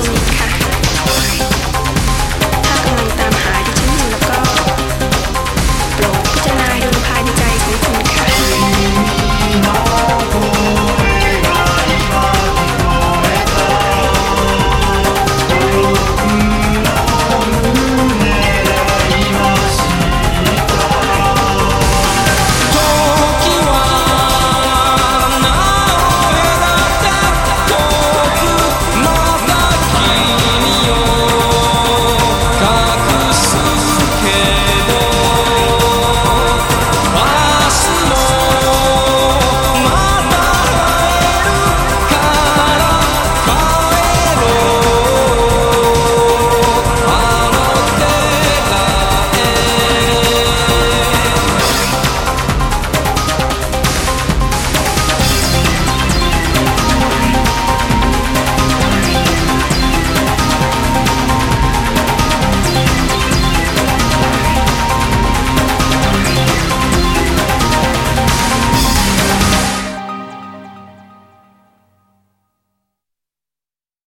Holy